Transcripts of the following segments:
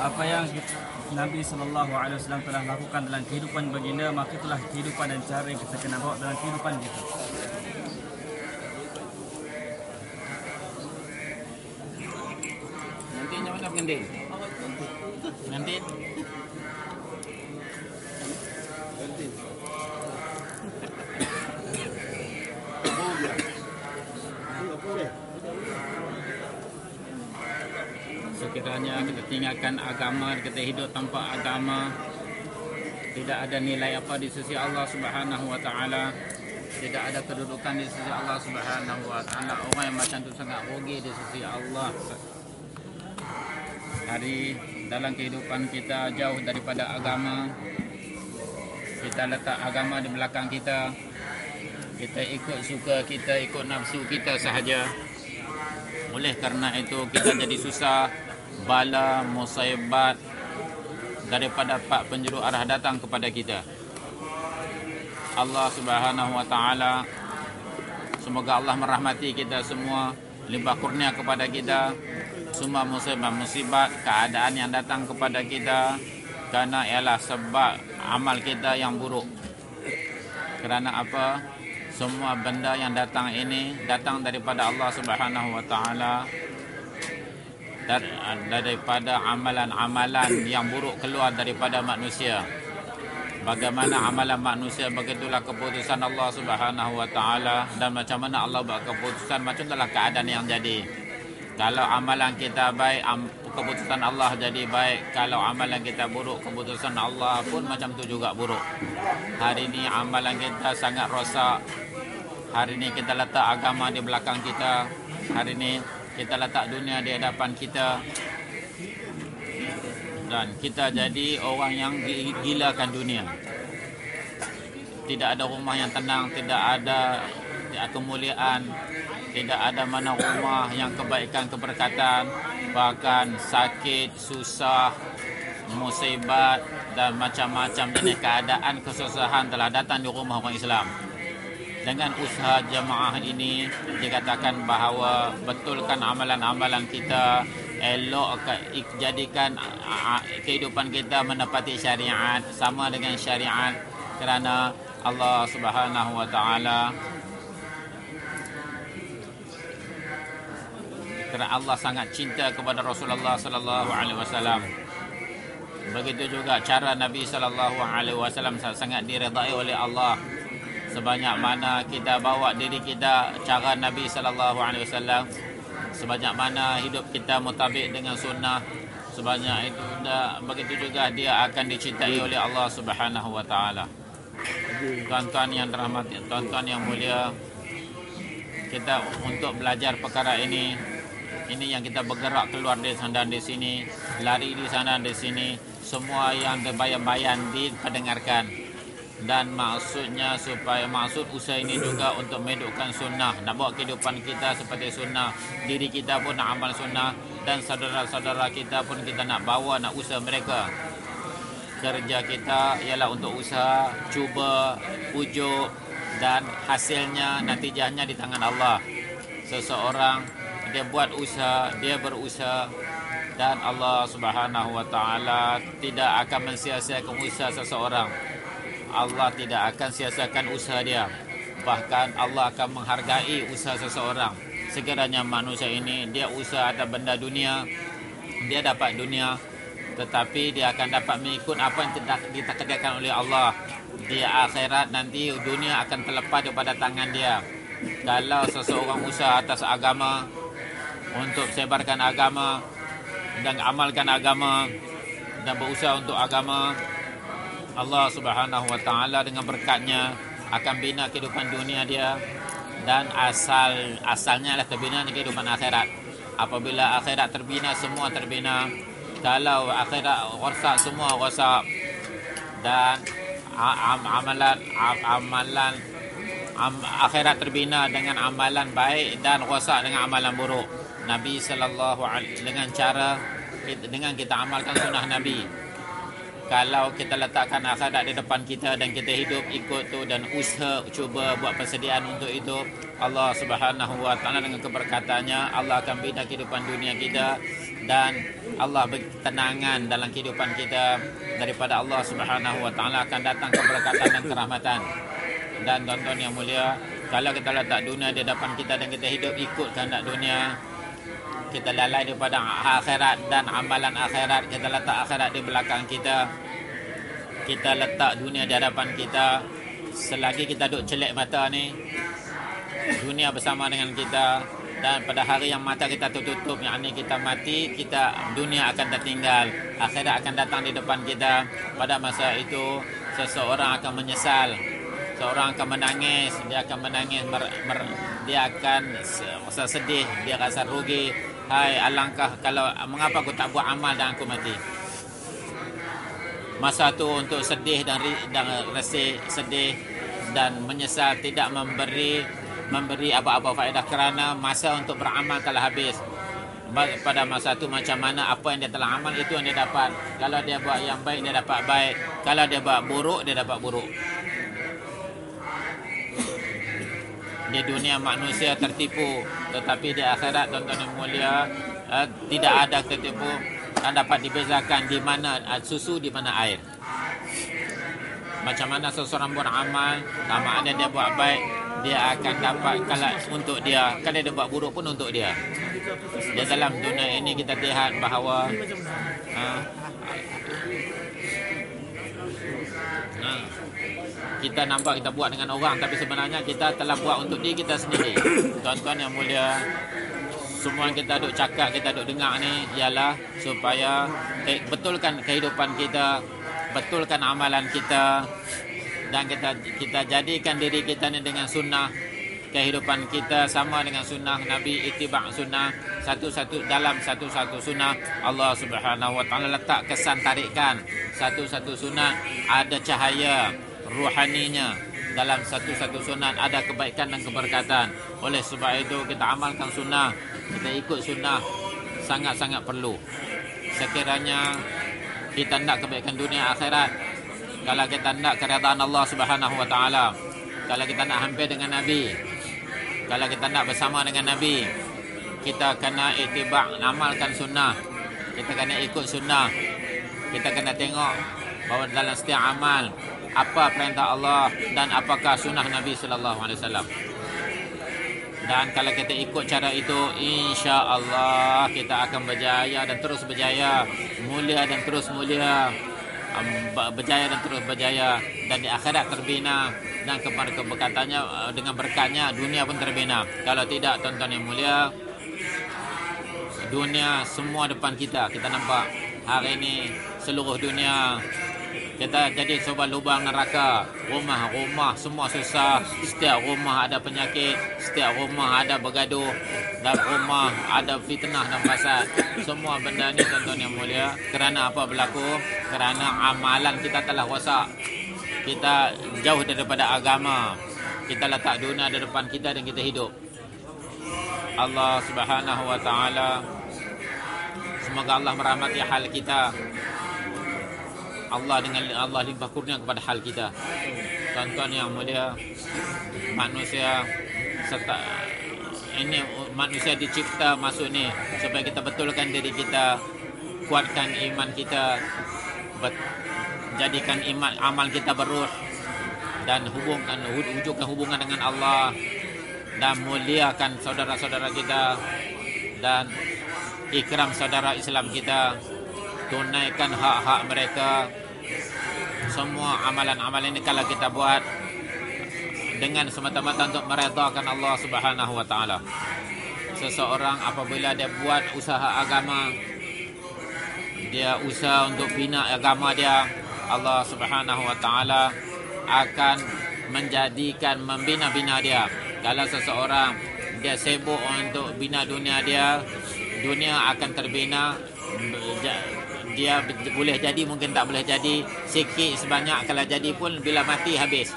apa yang Nabi wasallam telah lakukan dalam kehidupan baginda maka itulah kehidupan dan cara yang kita kena bawa dalam kehidupan kita. Nanti yang mana pengending? Nanti Sekiranya kita tinggalkan agama, kita hidup tanpa agama, tidak ada nilai apa di sisi Allah Subhanahu wa taala, tidak ada kedudukan di sisi Allah Subhanahu wa taala. Orang yang macam tu sangat rugi di sisi Allah. Hari dalam kehidupan kita jauh daripada agama, kita letak agama di belakang kita. Kita ikut suka kita, ikut nafsu kita sahaja. Oleh kerana itu kita jadi susah bala musaibat daripada pak penjuru arah datang kepada kita. Allah Subhanahu wa taala semoga Allah merahmati kita semua, limpah kurnia kepada kita semua musibah-musibat keadaan yang datang kepada kita kerana ialah sebab amal kita yang buruk. Kerana apa? Semua benda yang datang ini datang daripada Allah Subhanahu wa taala daripada amalan-amalan yang buruk keluar daripada manusia. Bagaimana amalan manusia begitulah keputusan Allah Subhanahu wa taala dan macam mana Allah buat keputusan macam itulah keadaan yang jadi. Kalau amalan kita baik keputusan Allah jadi baik, kalau amalan kita buruk keputusan Allah pun macam tu juga buruk. Hari ini amalan kita sangat rosak, Hari ini kita letak agama di belakang kita. Hari ini kita letak dunia di hadapan kita. Dan kita jadi orang yang gilakan dunia. Tidak ada rumah yang tenang, tidak ada kemuliaan, tidak ada mana rumah yang kebaikan, keberkatan, bahkan sakit, susah, musibat dan macam-macam jenis keadaan kesusahan telah datang di rumah orang Islam dengan usaha jemaah ini dikatakan bahawa betulkan amalan-amalan kita elok jadikan kehidupan kita menepati syariat sama dengan syariat kerana Allah Subhanahu wa taala. Kerana Allah sangat cinta kepada Rasulullah sallallahu alaihi wasallam. Begitu juga cara Nabi sallallahu alaihi wasallam sangat diredai oleh Allah sebanyak mana kita bawa diri kita cara Nabi sallallahu alaihi wasallam. Sebanyak mana hidup kita mutabik dengan sunnah. Sebanyak itu dan begitu juga dia akan dicintai oleh Allah Subhanahu wa taala. Tuan-tuan yang dirahmati tuan-tuan yang mulia kita untuk belajar perkara ini ini yang kita bergerak keluar dari sana dan di sini lari di sana dan di sini semua yang terbayang-bayang diperdengarkan dan maksudnya supaya maksud usaha ini juga untuk menghidupkan sunnah. Nak bawa kehidupan kita seperti sunnah. Diri kita pun nak amal sunnah. Dan saudara-saudara kita pun kita nak bawa nak usaha mereka. Kerja kita ialah untuk usaha cuba pujuk. Dan hasilnya natijahnya di tangan Allah. Seseorang dia buat usaha dia berusaha. Dan Allah Subhanahu wa taala tidak akan mensia-siakan usaha seseorang Allah tidak akan sia-siakan usaha dia. Bahkan Allah akan menghargai usaha seseorang. Sekiranya manusia ini dia usaha atas benda dunia, dia dapat dunia, tetapi dia akan dapat mengikut apa yang ditakdirkan oleh Allah. Di akhirat nanti dunia akan terlepas daripada tangan dia. Kalau seseorang usaha atas agama untuk sebarkan agama dan amalkan agama dan berusaha untuk agama Allah Subhanahu Wa Taala dengan berkatnya akan bina kehidupan dunia dia dan asal asalnya adalah terbina kehidupan akhirat. Apabila akhirat terbina semua terbina. Kalau akhirat rosak semua rosak dan am, amalan am, amalan am, akhirat terbina dengan amalan baik dan rosak dengan amalan buruk. Nabi sallallahu alaihi dengan cara dengan kita amalkan sunnah Nabi kalau kita letakkan akhirat di depan kita dan kita hidup ikut tu dan usaha cuba buat persediaan untuk itu Allah Subhanahu wa taala dengan keberkatannya Allah akan bina kehidupan dunia kita dan Allah beri ketenangan dalam kehidupan kita daripada Allah Subhanahu wa taala akan datang keberkatan dan kerahmatan dan tuan-tuan yang mulia kalau kita letak dunia di depan kita dan kita hidup ikut kehendak dunia kita lalai daripada akhirat dan amalan akhirat kita letak akhirat di belakang kita. Kita letak dunia di hadapan kita. Selagi kita duduk celik mata ni dunia bersama dengan kita. Dan pada hari yang mata kita tertutup yang ini kita mati kita dunia akan tertinggal. Akhirat akan datang di depan kita. Pada masa itu seseorang akan menyesal. Seorang akan menangis. Dia akan menangis mer, mer, dia akan rasa sedih. Dia rasa rugi Hai alangkah kalau mengapa aku tak buat amal dan aku mati. Masa tu untuk sedih dan dan rasa sedih dan menyesal tidak memberi memberi apa-apa faedah kerana masa untuk beramal telah habis. Pada masa tu macam mana apa yang dia telah amal itu yang dia dapat. Kalau dia buat yang baik dia dapat baik. Kalau dia buat buruk dia dapat buruk. Di dunia manusia tertipu tetapi di akhirat tuan-tuan yang mulia uh, tidak ada tertipu dan dapat dibezakan di mana uh, susu di mana air. Macam mana seseorang buat amal sama ada dia buat baik dia akan dapat kalau untuk dia. Kalau dia buat buruk pun untuk dia. Di dalam dunia ini kita lihat bahawa uh, uh, kita nampak kita buat dengan orang tapi sebenarnya kita telah buat untuk diri kita sendiri. Tuan-tuan yang mulia, semua yang kita duk cakap, kita duk dengar ni ialah supaya eh, betulkan kehidupan kita, betulkan amalan kita dan kita kita jadikan diri kita ni dengan sunnah kehidupan kita sama dengan sunnah Nabi ittiba' sunnah satu-satu dalam satu-satu sunnah Allah Subhanahu wa taala letak kesan tarikan satu-satu sunnah ada cahaya ruhaninya dalam satu-satu sunat ada kebaikan dan keberkatan. Oleh sebab itu kita amalkan sunnah, kita ikut sunnah sangat-sangat perlu. Sekiranya kita nak kebaikan dunia akhirat, kalau kita nak keredaan Allah Subhanahu wa taala, kalau kita nak hampir dengan Nabi, kalau kita nak bersama dengan Nabi, kita kena ittiba' amalkan sunnah. Kita kena ikut sunnah. Kita kena tengok bahawa dalam setiap amal apa perintah Allah dan apakah sunnah Nabi wasallam. Dan kalau kita ikut cara itu, insya-Allah kita akan berjaya dan terus berjaya, mulia dan terus mulia, berjaya dan terus berjaya dan di akhirat terbina dan kepada keberkatannya eh, dengan berkatnya dunia pun terbina. Kalau tidak tuan-tuan yang mulia, dunia semua depan kita. Kita nampak hari ini seluruh dunia kita jadi sebuah lubang neraka. Rumah-rumah semua susah. Setiap rumah ada penyakit setiap rumah ada bergaduh dan rumah ada fitnah dan fasad. Semua benda ni tuan-tuan yang mulia kerana apa berlaku? Kerana amalan kita telah rosak. Kita jauh daripada agama. Kita letak dunia di depan kita dan kita hidup. Allah Subhanahu wa taala semoga Allah merahmati hal kita Allah dengan Allah limpah kurnia kepada hal kita. Tuan-tuan yang mulia, manusia serta ini manusia dicipta masuk ni supaya kita betulkan diri kita, kuatkan iman kita, bet, jadikan iman amal kita beruh dan hubungkan wujudkan hubungan dengan Allah dan muliakan saudara-saudara kita dan ikram saudara Islam kita tunaikan hak-hak mereka semua amalan-amalan ini kalau kita buat dengan semata-mata untuk meredakan Allah Subhanahu wa taala. Seseorang apabila dia buat usaha agama dia usaha untuk bina agama dia Allah Subhanahu wa taala akan menjadikan membina-bina dia. Kalau seseorang dia sibuk untuk bina dunia dia, dunia akan terbina dia boleh jadi mungkin tak boleh jadi. Sikit sebanyak kalau jadi pun bila mati habis.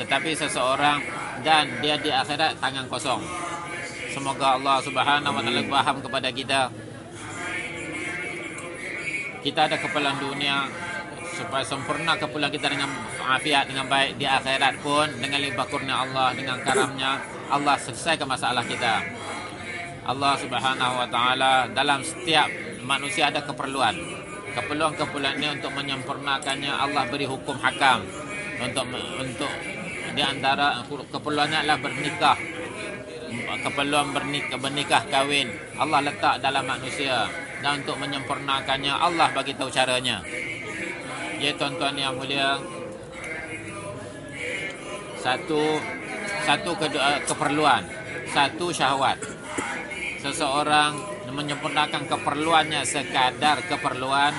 Tetapi seseorang dan dia di akhirat tangan kosong. Semoga Allah Subhanahu wa taala faham kepada kita. Kita ada keperluan dunia supaya sempurna keperluan kita dengan afiat dengan baik di akhirat pun dengan limpah kurnia Allah dengan karamnya. Allah selesaikan masalah kita. Allah Subhanahu wa taala dalam setiap manusia ada keperluan. Keperluan-keperluan ini untuk menyempurnakannya Allah beri hukum hakam untuk untuk di antara keperluannya adalah bernikah. Keperluan bernikah, bernikah kahwin Allah letak dalam manusia dan untuk menyempurnakannya Allah bagi tahu caranya. Ya tuan-tuan yang mulia satu satu keperluan, satu syahwat. Seseorang menyempurnakan keperluannya sekadar keperluan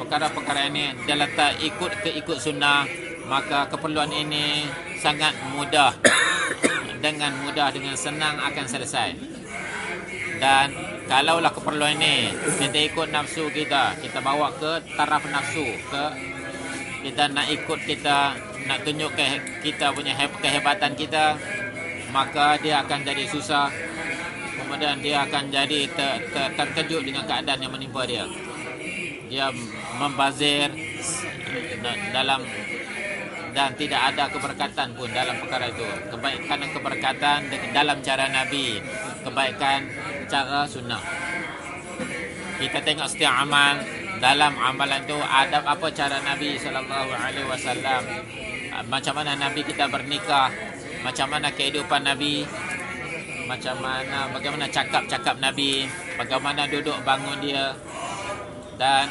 perkara-perkara ini. Dia letak ikut ke ikut sunnah maka keperluan ini sangat mudah. Dengan mudah dengan senang akan selesai. Dan kalaulah keperluan ini kita ikut nafsu kita kita bawa ke taraf nafsu ke kita nak ikut kita nak tunjuk ke kita punya kehebatan kita maka dia akan jadi susah kemudian dia akan jadi ter, ter, terkejut dengan keadaan yang menimpa dia. Dia membazir dalam dan tidak ada keberkatan pun dalam perkara itu. Kebaikan dan keberkatan dalam cara nabi. Kebaikan cara sunnah. Kita tengok setiap amal dalam amalan itu ada apa cara nabi sallallahu alaihi wasallam. Macam mana nabi kita bernikah macam mana kehidupan nabi macam mana bagaimana cakap-cakap Nabi, bagaimana duduk bangun dia dan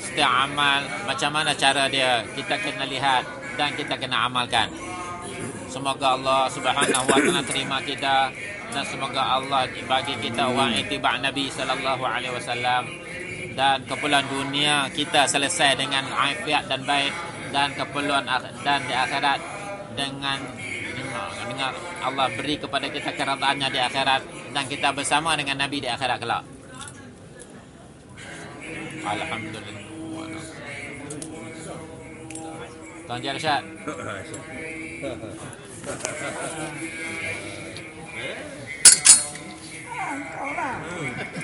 setiap amal macam mana cara dia kita kena lihat dan kita kena amalkan. Semoga Allah Subhanahu wa taala terima kita dan semoga Allah bagi kita wa ittiba' Nabi sallallahu alaihi wasallam dan keperluan dunia kita selesai dengan afiat dan baik dan keperluan dan di akhirat dengan Dengar Allah beri kepada kita kerataannya di akhirat Dan kita bersama dengan Nabi di akhirat kelak. Alhamdulillah. Tuan Cik Rasyad Hehehe lah. 好吧。